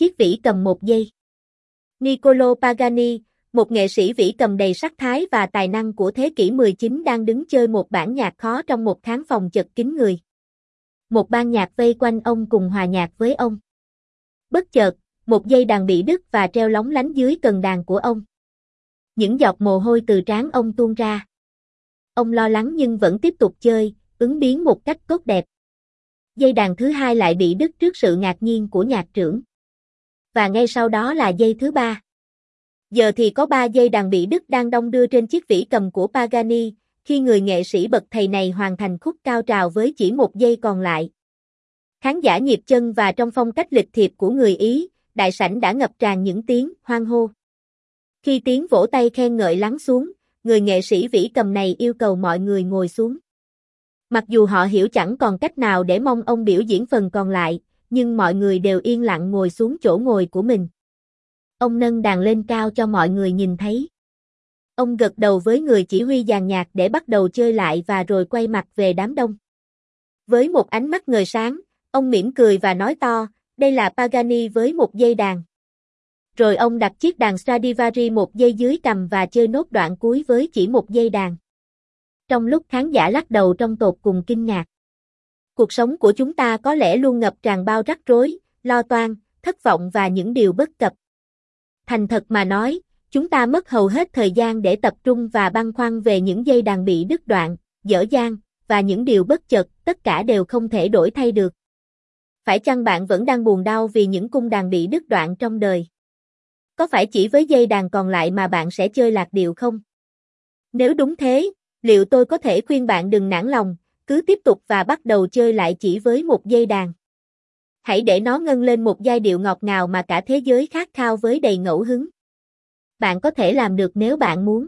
chiếc vĩ cầm một giây. Niccolo Pagani, một nghệ sĩ vĩ cầm đầy sắc thái và tài năng của thế kỷ 19 đang đứng chơi một bản nhạc khó trong một khán phòng chật kín người. Một ban nhạc vây quanh ông cùng hòa nhạc với ông. Bất chợt, một dây đàn bị đứt và treo lóng lánh dưới cần đàn của ông. Những giọt mồ hôi từ trán ông tuôn ra. Ông lo lắng nhưng vẫn tiếp tục chơi, ứng biến một cách tốt đẹp. Dây đàn thứ hai lại bị đứt trước sự ngạc nhiên của nhạc trưởng. Và ngay sau đó là dây thứ ba. Giờ thì có ba dây đàn bị đứt đang đong đưa trên chiếc vĩ cầm của Pagani, khi người nghệ sĩ bậc thầy này hoàn thành khúc cao trào với chỉ một giây còn lại. Khán giả nhịp chân và trong phong cách lịch thiệp của người Ý, đại sảnh đã ngập tràn những tiếng hoan hô. Khi tiếng vỗ tay khen ngợi lắng xuống, người nghệ sĩ vĩ cầm này yêu cầu mọi người ngồi xuống. Mặc dù họ hiểu chẳng còn cách nào để mong ông biểu diễn phần còn lại, nhưng mọi người đều yên lặng ngồi xuống chỗ ngồi của mình. Ông nâng đàn lên cao cho mọi người nhìn thấy. Ông gật đầu với người chỉ huy dàn nhạc để bắt đầu chơi lại và rồi quay mặt về đám đông. Với một ánh mắt ngời sáng, ông mỉm cười và nói to, đây là Pagani với một dây đàn. Rồi ông đặt chiếc đàn Stradivari một dây dưới cầm và chơi nốt đoạn cuối với chỉ một dây đàn. Trong lúc khán giả lắc đầu trong tột cùng kinh ngạc. Cuộc sống của chúng ta có lẽ luôn ngập tràn bao rắc rối, lo toan, thất vọng và những điều bất cập. Thành thật mà nói, chúng ta mất hầu hết thời gian để tập trung và băn khoăn về những dây đàn bị đứt đoạn, dở dang, và những điều bất chợt, tất cả đều không thể đổi thay được. Phải chăng bạn vẫn đang buồn đau vì những cung đàn bị đứt đoạn trong đời? Có phải chỉ với dây đàn còn lại mà bạn sẽ chơi lạc điệu không? Nếu đúng thế, liệu tôi có thể khuyên bạn đừng nản lòng, cứ tiếp tục và bắt đầu chơi lại chỉ với một dây đàn. Hãy để nó ngân lên một giai điệu ngọt ngào mà cả thế giới khát khao với đầy ngẫu hứng. Bạn có thể làm được nếu bạn muốn.